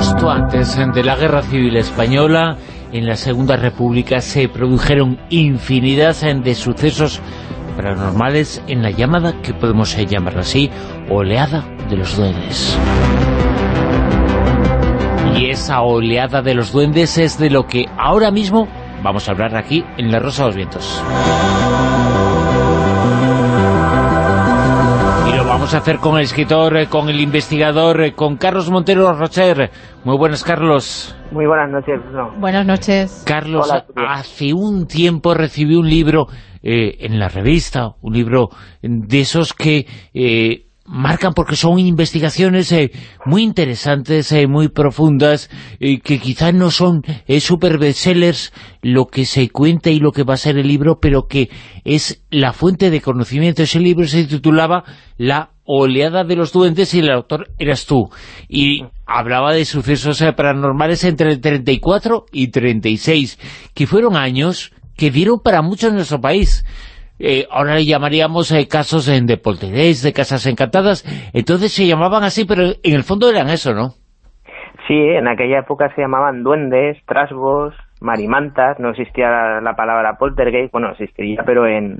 Justo antes de la Guerra Civil Española, en la Segunda República, se produjeron infinidad de sucesos paranormales en la llamada, que podemos llamarla así, oleada de los duendes. Y esa oleada de los duendes es de lo que ahora mismo vamos a hablar aquí en La Rosa de los Vientos. Vamos a hacer con el escritor, eh, con el investigador, eh, con Carlos Montero Rocher. Muy buenas, Carlos. Muy buenas noches. Buenas noches. Carlos, hace un tiempo recibí un libro eh, en la revista, un libro de esos que marcan porque son investigaciones eh, muy interesantes, eh, muy profundas, eh, que quizás no son super bestsellers lo que se cuenta y lo que va a ser el libro, pero que es la fuente de conocimiento. Ese libro se titulaba La oleada de los duendes y el autor eras tú. Y hablaba de sucesos paranormales entre el 34 y 36, que fueron años que dieron para mucho en nuestro país. Eh, ahora le llamaríamos eh, casos en de poltergeist, de casas encantadas, entonces se llamaban así, pero en el fondo eran eso, ¿no? Sí, en aquella época se llamaban duendes, trasgos, marimantas, no existía la, palabra poltergeist, bueno, existía, pero en,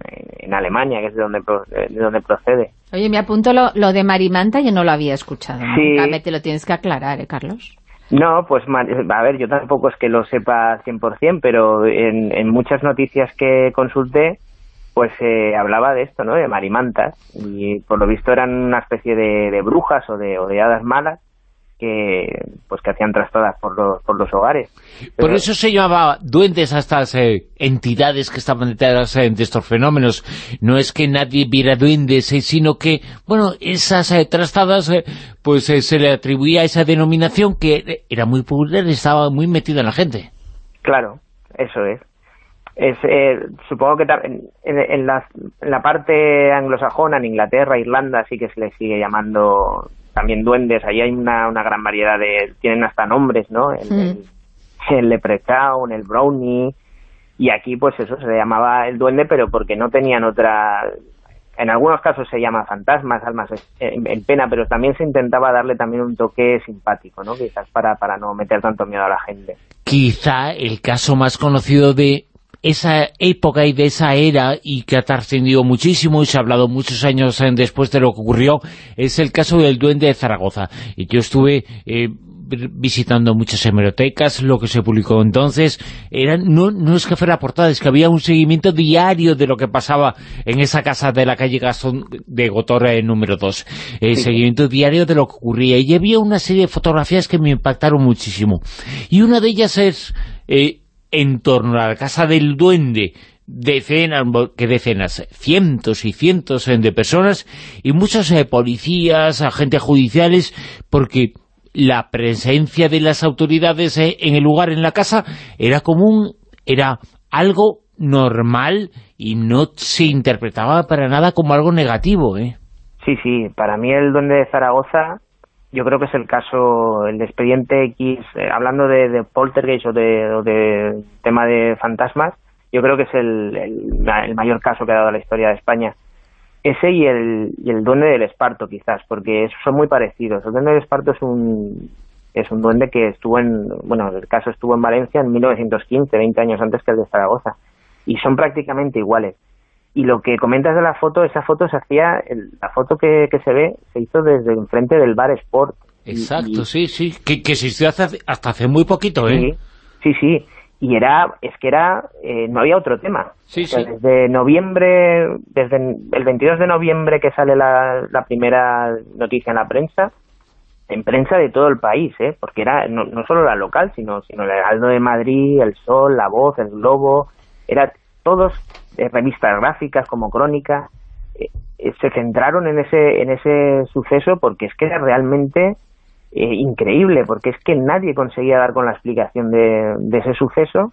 Alemania, que es de donde, de donde procede. Oye, me apunto lo, lo de marimanta, yo no lo había escuchado, sí. te lo tienes que aclarar, ¿eh, Carlos? No, pues a ver, yo tampoco es que lo sepa 100%, pero en, en muchas noticias que consulté, pues se hablaba de esto, ¿no? De marimantas, y por lo visto eran una especie de, brujas o de, hadas malas que pues que hacían trastadas por los, por los hogares. Por eso se llamaba duendes a estas eh, entidades que estaban detrás de estos fenómenos. No es que nadie viera duendes, eh, sino que, bueno, esas eh, trastadas, pues se le atribuía esa denominación que era muy popular y estaba muy metida en la gente. Claro, eso es es, eh, supongo que en, en, la, en, la, parte anglosajona, en Inglaterra, Irlanda, sí que se les sigue llamando también duendes. Ahí hay una, una gran variedad de... tienen hasta nombres, ¿no? El, el, leprechaun, el brownie... Y aquí, pues eso, se le llamaba el duende, pero porque no tenían otra... En algunos casos se llama fantasmas, almas en, pena, pero también se intentaba darle también un toque simpático, ¿no? Quizás para, para no meter tanto miedo a la gente. Quizá el caso más conocido de esa época y de esa era y que ha trascendido muchísimo y se ha hablado muchos años eh, después de lo que ocurrió es el caso del Duende de Zaragoza. Y yo estuve eh, visitando muchas hemerotecas, lo que se publicó entonces era, no, no es que fuera portada, es que había un seguimiento diario de lo que pasaba en esa casa de la calle Gastón de Gotorra eh, número 2 el seguimiento diario de lo que ocurría. Y había una serie de fotografías que me impactaron muchísimo. Y una de ellas es en torno a la casa del duende decenas, que decenas, cientos y cientos de personas y muchos eh, policías, agentes judiciales, porque la presencia de las autoridades eh, en el lugar, en la casa, era común, era algo normal y no se interpretaba para nada como algo negativo, ¿eh? Sí, sí, para mí el duende de Zaragoza yo creo que es el caso, el expediente X, eh, hablando de, de, poltergeist o de, tema de fantasmas, yo creo que es el, el, mayor caso que ha dado la historia de España. Ese y el, y el duende del esparto, quizás, porque son muy parecidos. El duende del esparto es un, es un duende que estuvo en, bueno, el caso estuvo en Valencia en 1915, 20 años antes que el de Zaragoza, y son prácticamente iguales. Y lo que comentas de la foto, esa foto se hacía, la foto que, se ve, se hizo desde enfrente del bar Sport. Exacto, sí, sí, que, que se hizo hasta hace muy poquito, ¿eh? Sí, sí, y era, es que era, eh, no había otro tema. Sí, sí. Desde noviembre, desde el 22 de noviembre que sale la, la primera noticia en la prensa, en prensa de todo el país, ¿eh? porque era no, no solo la local, sino, sino el Heraldo de Madrid, El Sol, La Voz, El Globo, era todos revistas gráficas como Crónica, eh, eh, se centraron en ese, en ese suceso porque es que era realmente eh, increíble, porque es que nadie conseguía dar con la explicación de, de ese suceso.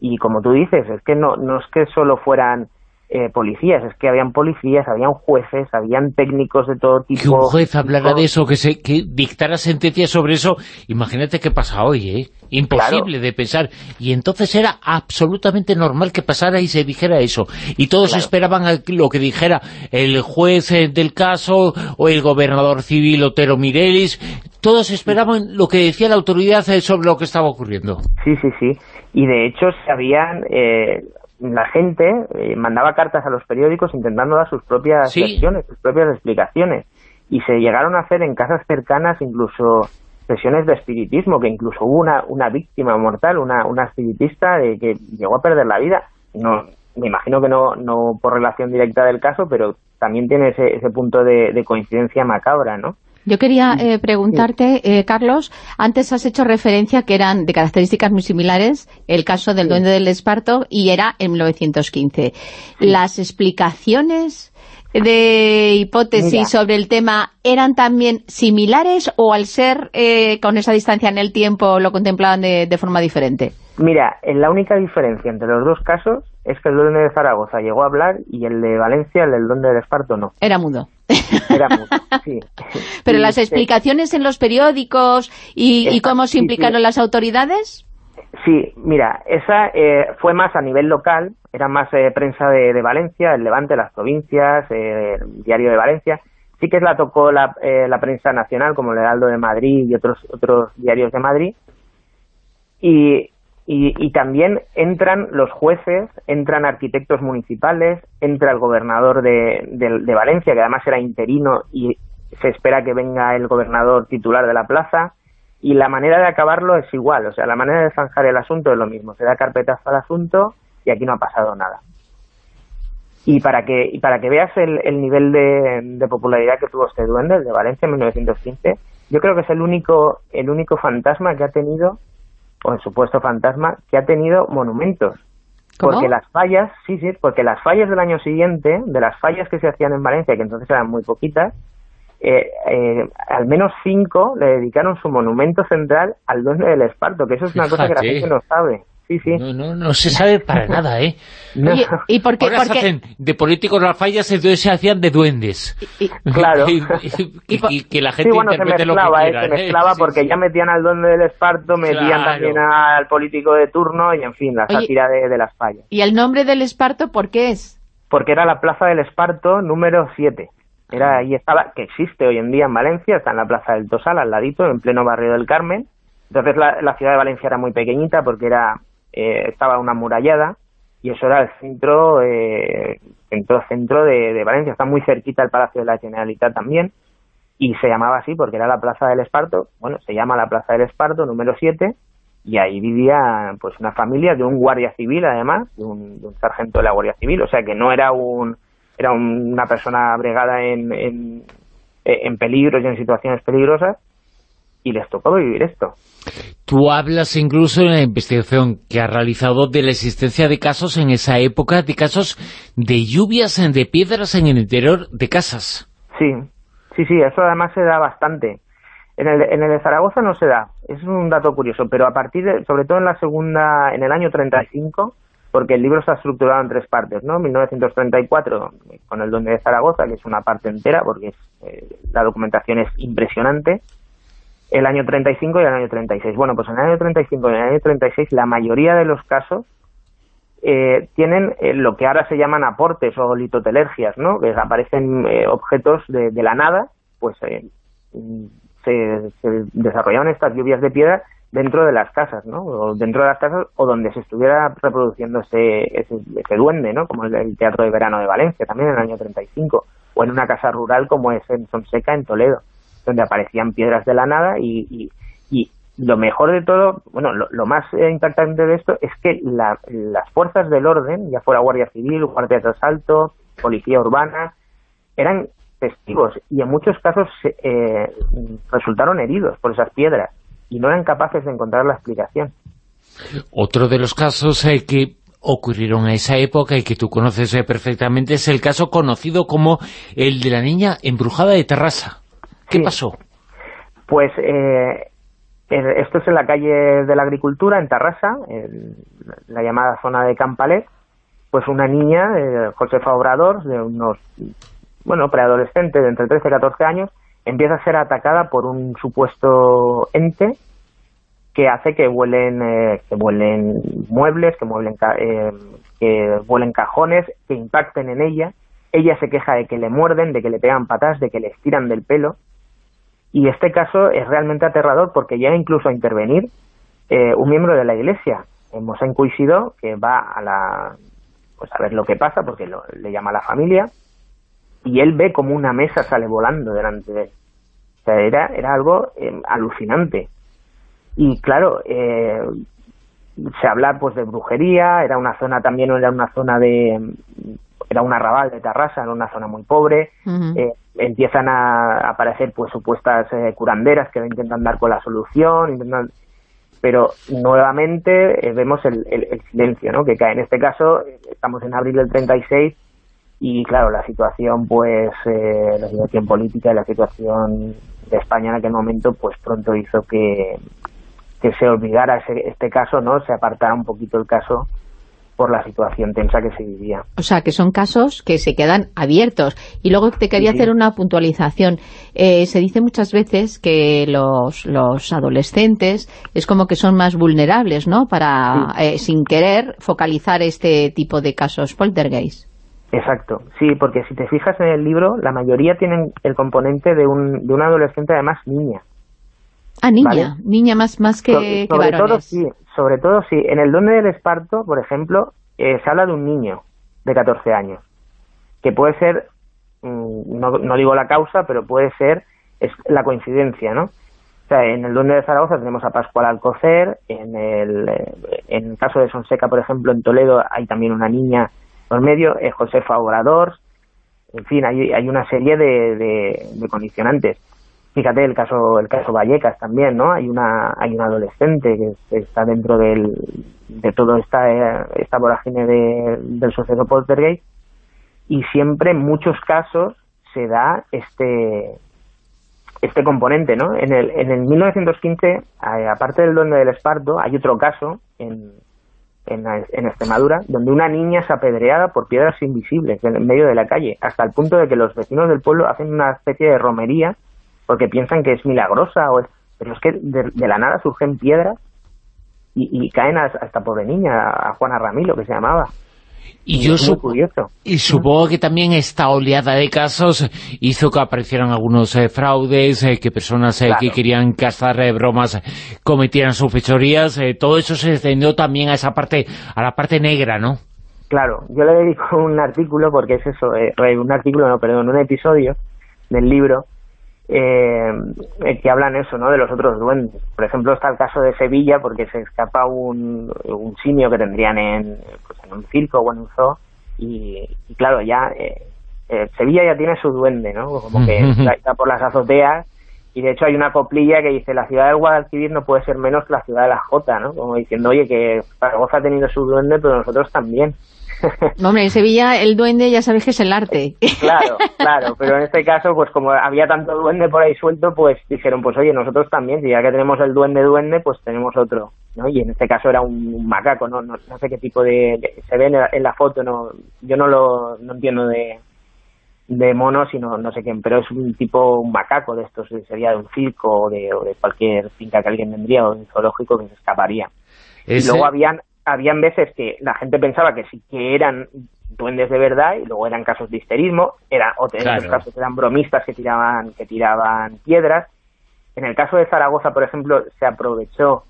Y como tú dices, es que no, no es que solo fueran eh, policías, es que habían policías, habían jueces, habían técnicos de todo tipo. Que un juez hablara de eso, que, se, que dictara sentencias sobre eso, imagínate qué pasa hoy, ¿eh? Imposible de pensar. Y entonces era absolutamente normal que pasara y se dijera eso. Y todos esperaban a lo que dijera el juez eh, del caso o el gobernador civil Otero Mirelis. todos esperaban lo que decía la autoridad sobre lo que estaba ocurriendo. Sí, sí, sí. Y de hecho sabían, eh, la gente eh, mandaba cartas a los periódicos intentando dar sus propias versiones, sus propias explicaciones. Y se llegaron a hacer en casas cercanas incluso sesiones de espiritismo, que incluso hubo una, una víctima mortal, una, una espiritista de que llegó a perder la vida. No, me imagino que no, no por relación directa del caso, pero también tiene ese, ese punto de, coincidencia macabra, ¿no? Yo quería eh, preguntarte, eh, Carlos, antes has hecho referencia que eran de características muy similares el caso del duende del Esparto y era en 1915. Las explicaciones de hipótesis sobre el tema eran también similares o al ser eh, con esa distancia en el tiempo lo contemplaban de, forma diferente? Mira, la única diferencia entre los dos casos es que el duende de Zaragoza llegó a hablar y el de Valencia, el del duende del Esparto, no. Era mudo. Era mudo, sí. Pero las explicaciones en los periódicos y, cómo se implicaron las autoridades... Sí, mira, esa eh, fue más a nivel local, era más eh, prensa de, Valencia, el Levante, las provincias, eh, el Diario de Valencia. Sí que la tocó la, la prensa nacional, como el Heraldo de Madrid y otros, otros diarios de Madrid. Y, y, también entran los jueces, entran arquitectos municipales, entra el gobernador de, de, Valencia, que además era interino y se espera que venga el gobernador titular de la plaza, y la manera de acabarlo es igual, o sea, la manera de zanjar el asunto es lo mismo, se da carpetazo al asunto y aquí no ha pasado nada. Y para que, y para que veas el, el nivel de, popularidad que tuvo este duende, el de Valencia en 1915, yo creo que es el único, el único fantasma que ha tenido, o el supuesto fantasma, que ha tenido monumentos. Porque las fallas, sí, sí, porque las fallas del año siguiente, de las fallas que se hacían en Valencia, que entonces eran muy poquitas, eh, eh, al menos cinco le dedicaron su monumento central al duende del Esparto, que eso es una cosa que la gente no sabe. Sí, sí. No, no, no se sabe para nada, ¿eh? ¿Y, por qué? Ahora se hacen de políticos las fallas, entonces se hacían de duendes. claro. y, que la gente sí, bueno, se mezclaba, lo que ¿eh? se mezclaba porque ya metían al duende del Esparto, metían también al político de turno y, en fin, la sátira de, de, las fallas. ¿Y el nombre del Esparto por qué es? Porque era la Plaza del Esparto número 7. Era ahí estaba, que existe hoy en día en Valencia, está en la Plaza del Tosal, al ladito, en pleno barrio del Carmen. Entonces la, ciudad de Valencia era muy pequeñita porque era eh, estaba una murallada y eso era el centro eh, centro, centro de, Valencia. Está muy cerquita el Palacio de la Generalitat también y se llamaba así porque era la Plaza del Esparto. Bueno, se llama la Plaza del Esparto número 7 y ahí vivía pues una familia de un guardia civil además, de un, de un sargento de la Guardia Civil, o sea que no era un era una persona bregada en, en, en peligros y en situaciones peligrosas, y les tocó vivir esto. Tú hablas incluso en la investigación que has realizado de la existencia de casos en esa época, de casos de lluvias de piedras en el interior de casas. Sí, sí, sí, eso además se da bastante. En el, en el de Zaragoza no se da, es un dato curioso, pero a partir de, sobre todo en la segunda, en el año 35, porque el libro está estructurado en tres partes, ¿no? 1934 con el Duende de Zaragoza, que es una parte entera, porque eh, la documentación es impresionante, el año 35 y el año 36. Bueno, pues en el año 35 y en el año 36 la mayoría de los casos eh, tienen eh, lo que ahora se llaman aportes o litotelergias, ¿no? Que aparecen objetos de, la nada, pues se, se desarrollaban estas lluvias de piedra dentro de las casas, ¿no? O dentro de las casas o donde se estuviera reproduciendo ese, ese, duende, ¿no? Como el, Teatro de Verano de Valencia, también en el año 35, o en una casa rural como es en Sonseca, en Toledo, donde aparecían piedras de la nada y, lo mejor de todo, bueno, lo, más impactante de esto es que las fuerzas del orden, ya fuera Guardia Civil, Guardia de Asalto, Policía Urbana, eran testigos y en muchos casos eh, resultaron heridos por esas piedras y no eran capaces de encontrar la explicación. Otro de los casos eh, que ocurrieron a esa época y que tú conoces eh, perfectamente es el caso conocido como el de la niña embrujada de Terrassa. ¿Qué pasó? Pues eh, esto es en la calle de la Agricultura, en Terrassa, en la llamada zona de Campalet, pues una niña, Josefa Obrador, de unos, bueno, preadolescente de entre 13 y 14 años, empieza a ser atacada por un supuesto ente que hace que vuelen, eh, que vuelen muebles, que vuelen, eh, que vuelen cajones, que impacten en ella. Ella se queja de que le muerden, de que le pegan patas, de que le estiran del pelo. Y este caso es realmente aterrador porque llega incluso a intervenir eh, un miembro de la iglesia, hemos coincidido que va a la pues a ver lo que pasa porque le llama a la familia y él ve como una mesa sale volando delante de él. O sea, era, era algo eh, alucinante. Y claro, eh, se habla pues de brujería, era una zona también, era una zona de era un arrabal de Tarrasa, era una zona muy pobre, eh, empiezan a aparecer pues supuestas curanderas que intentan dar con la solución, pero nuevamente vemos el, el, silencio ¿no? que cae. En este caso, estamos en abril del 36 y claro, la situación, pues, eh, la situación política y la situación de España en aquel momento, pues pronto hizo que, que se olvidara ese, este caso, ¿no? Se apartara un poquito el caso por la situación tensa que se vivía. O sea, que son casos que se quedan abiertos. Y luego te quería hacer una puntualización. Eh, se dice muchas veces que los, los adolescentes es como que son más vulnerables, ¿no?, para, eh, sin querer, focalizar este tipo de casos poltergeist. Exacto, sí, porque si te fijas en el libro, la mayoría tienen el componente de un, de un adolescente, además niña. Ah, niña, niña más, más que, sobre todo sí, sobre todo sí. En el Donde del Esparto, por ejemplo, eh, se habla de un niño de 14 años, que puede ser, mm, no, no digo la causa, pero puede ser es la coincidencia, ¿no? O sea, en el Donde de Zaragoza tenemos a Pascual Alcocer, en el, eh, en el caso de Sonseca, por ejemplo, en Toledo hay también una niña por medio, es Josefa Obrador, en fin, hay, hay una serie de, de, condicionantes. Fíjate el caso el caso Vallecas también, ¿no? Hay una hay un adolescente que está dentro del, de toda esta esta vorágine de, del suceso poltergeist y siempre en muchos casos se da este este componente, ¿no? En el, en el 1915, eh, aparte del duende del Esparto, hay otro caso en, en, Extremadura, donde una niña es apedreada por piedras invisibles en medio de la calle, hasta el punto de que los vecinos del pueblo hacen una especie de romería porque piensan que es milagrosa, o pero es que de, la nada surgen piedras y, caen a, esta pobre niña, a Juana Ramilo, que se llamaba. Y yo y supongo que también esta oleada de casos hizo que aparecieran algunos eh, fraudes, eh, que personas eh, que querían cazar bromas cometieran sus fechorías, todo eso se extendió también a esa parte, a la parte negra, ¿no? Claro, yo le dedico un artículo, porque es eso, un artículo, no, perdón, un episodio del libro, eh, que hablan eso, ¿no? De los otros duendes. Por ejemplo, está el caso de Sevilla, porque se escapa un, un simio que tendrían en, pues, en un circo o en un zoo, y, claro, ya eh, eh, Sevilla ya tiene su duende, ¿no? Como que está por las azoteas, y de hecho hay una coplilla que dice, la ciudad del Guadalquivir no puede ser menos que la ciudad de la Jota, ¿no? Como diciendo, oye, que Zaragoza ha tenido su duende, pero nosotros también. hombre, en Sevilla el duende ya sabes que es el arte. Claro, claro, pero en este caso, pues como había tanto duende por ahí suelto, pues dijeron, pues oye, nosotros también, si ya que tenemos el duende duende, pues tenemos otro, ¿no? Y en este caso era un, macaco, ¿no? ¿no? sé qué tipo de, se ve en la, foto, no yo no lo no entiendo de, de mono, sino no sé quién, pero es un tipo, un macaco de estos, sería de un circo o de, o de cualquier finca que alguien tendría o de un zoológico que se escaparía. Y luego habían habían veces que la gente pensaba que sí que eran duendes de verdad y luego eran casos de histerismo, era, o en otros casos eran bromistas que tiraban, que tiraban piedras. En el caso de Zaragoza, por ejemplo, se aprovechó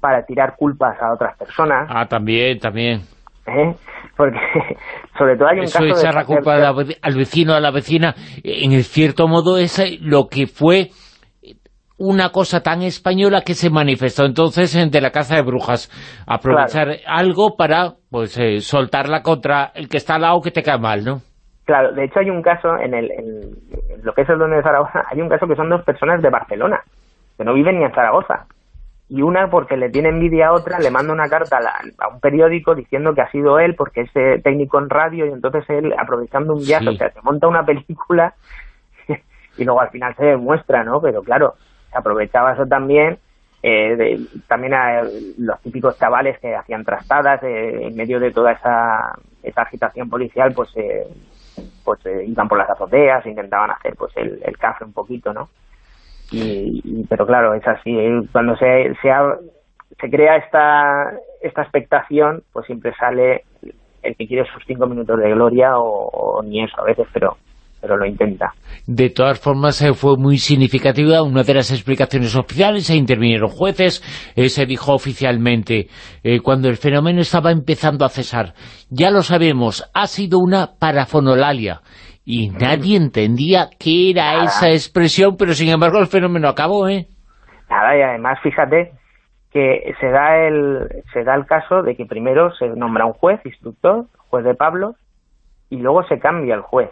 para tirar culpas a otras personas. Ah, también, también. ¿Eh? Porque sobre todo hay un caso de... la culpa al vecino, a la vecina, en cierto modo es lo que fue una cosa tan española que se manifestó entonces de la caza de brujas. Aprovechar algo para pues eh, soltarla contra el que está al lado que te cae mal, ¿no? Claro, de hecho hay un caso, en, el, lo que es el donde de Zaragoza, hay un caso que son dos personas de Barcelona, que no viven ni en Zaragoza. Y una, porque le tiene envidia a otra, le manda una carta a, un periódico diciendo que ha sido él, porque es eh, técnico en radio, y entonces él, aprovechando un viaje, o sea, se monta una película y luego al final se demuestra, ¿no? Pero claro, aprovechaba eso también, eh, también a los típicos chavales que hacían trastadas eh, en medio de toda esa, esa agitación policial, pues eh, pues iban por las azoteas, intentaban hacer pues el, el café un poquito, ¿no? Y, pero claro, es así, cuando se, se, se crea esta, esta expectación, pues siempre sale el que quiere sus cinco minutos de gloria o, ni eso a veces, pero pero lo intenta. De todas formas, eh, fue muy significativa una de las explicaciones oficiales, se intervinieron jueces, eh, se dijo oficialmente, eh, cuando el fenómeno estaba empezando a cesar, ya lo sabemos, ha sido una parafonolalia, y nadie entendía qué era esa expresión, pero sin embargo el fenómeno acabó, ¿eh? Nada, y además, fíjate, que se da el se da el caso de que primero se nombra un juez, instructor, juez de Pablo, y luego se cambia el juez.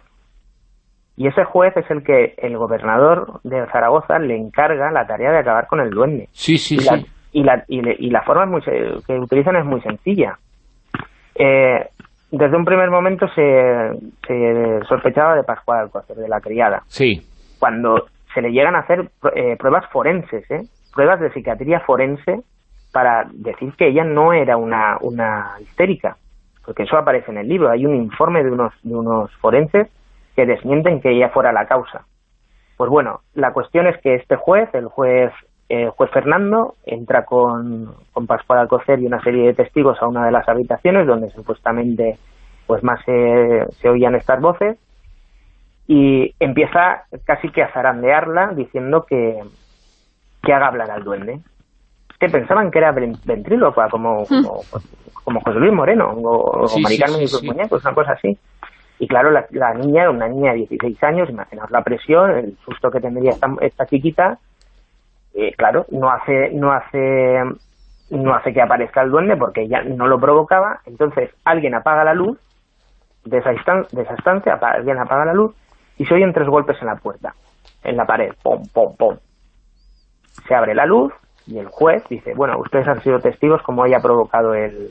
Y ese juez es el que el gobernador de Zaragoza le encarga la tarea de acabar con el duende. Sí, sí, y sí. La, y, la, y, la forma muy, que utilizan es muy sencilla. Eh, desde un primer momento se, se sospechaba de Pascual Alcócer, de la criada. Sí. Cuando se le llegan a hacer eh, pruebas forenses, ¿eh? pruebas de psiquiatría forense para decir que ella no era una, una histérica, porque eso aparece en el libro. Hay un informe de unos, de unos forenses que desmienten que ella fuera la causa. Pues bueno, la cuestión es que este juez, el juez eh, juez Fernando, entra con, con Pascual Alcocer y una serie de testigos a una de las habitaciones donde supuestamente pues más se, se oían estas voces y empieza casi que a zarandearla diciendo que, que haga hablar al duende. Que pensaban que era ventríloca, como, como, como, José Luis Moreno o, Sí, o Mari sí, Carmen sí, y sus muñecos, una cosa así. Y claro, la, la niña era una niña de 16 años, imaginaos la presión, el susto que tendría esta, esta chiquita, eh, claro, no hace, no hace no hace que aparezca el duende porque ella no lo provocaba, entonces alguien apaga la luz de esa, instan- de esa estancia, alguien apaga la luz y se oyen tres golpes en la puerta, en la pared, pom, pom, pom. Se abre la luz y el juez dice, bueno, ustedes han sido testigos como haya provocado el,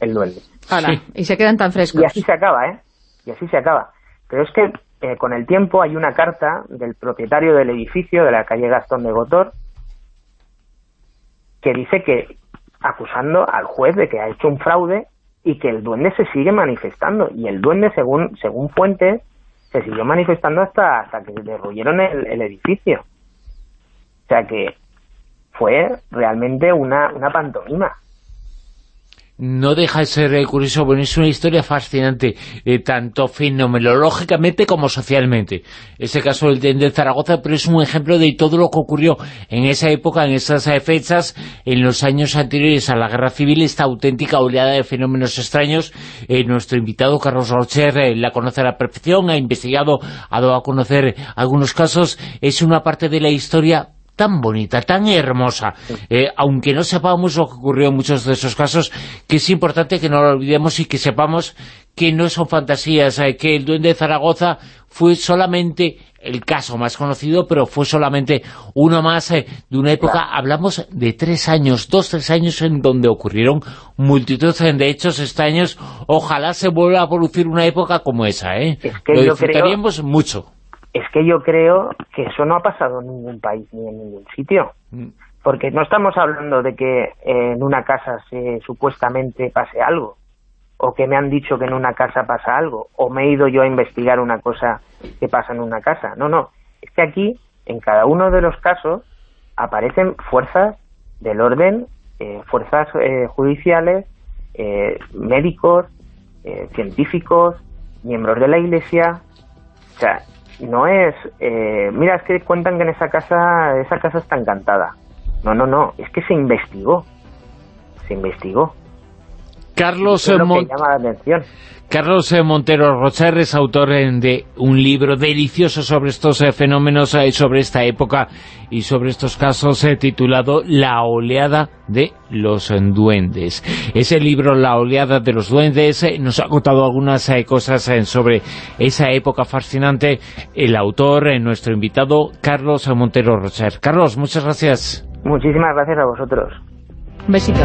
el duende. Sí. Y se quedan tan frescos. Y así se acaba, ¿eh? Y así se acaba. Pero es que eh, con el tiempo hay una carta del propietario del edificio de la calle Gastón de Gotor que dice que acusando al juez de que ha hecho un fraude y que el duende se sigue manifestando. Y el duende, según, según fuentes, se siguió manifestando hasta, hasta que derruyeron el, el edificio. O sea que fue realmente una, una pantomima. No deja de ser eh, curioso, bueno, es una historia fascinante, eh, tanto fenomenológicamente como socialmente. Ese caso del de, Zaragoza, pero es un ejemplo de todo lo que ocurrió en esa época, en esas eh, fechas, en los años anteriores a la Guerra Civil, esta auténtica oleada de fenómenos extraños. Nuestro invitado, Carlos Rocher, la conoce a la perfección, ha investigado, ha dado a conocer algunos casos. Es una parte de la historia tan bonita, tan hermosa, eh, aunque no sepamos lo que ocurrió en muchos de esos casos, que es importante que no lo olvidemos y que sepamos que no son fantasías, eh, que el Duende de Zaragoza fue solamente el caso más conocido, pero fue solamente uno más eh, de una época, hablamos de tres años, dos, tres años en donde ocurrieron multitud de hechos extraños, ojalá se vuelva a producir una época como esa, ¿eh? Es que lo creo- disfrutaríamos mucho. Es que yo creo que eso no ha pasado en ningún país ni en ningún sitio. Mm. Porque no estamos hablando de que en una casa se supuestamente pase algo, o que me han dicho que en una casa pasa algo, o me he ido yo a investigar una cosa que pasa en una casa. No, no. Es que aquí, en cada uno de los casos, aparecen fuerzas del orden, eh, fuerzas eh, judiciales, eh, médicos, eh, científicos, miembros de la Iglesia. O sea, no es... eh, mira, es que cuentan que en esa casa, esa casa está encantada. No, no, no. Es que se investigó. Se investigó. Carlos Eso es lo Mon- que llama la atención. Carlos eh, Montero Rocher es autor eh, de un libro delicioso sobre estos eh, fenómenos, eh, sobre esta época y sobre estos casos eh, titulado La oleada de los eh, duendes. Ese libro, La oleada de los duendes, eh, nos ha contado algunas eh, cosas eh, sobre esa época fascinante. El autor, eh, nuestro invitado, Carlos eh, Montero Rocher. Carlos, muchas gracias. Muchísimas gracias a vosotros. Un besito.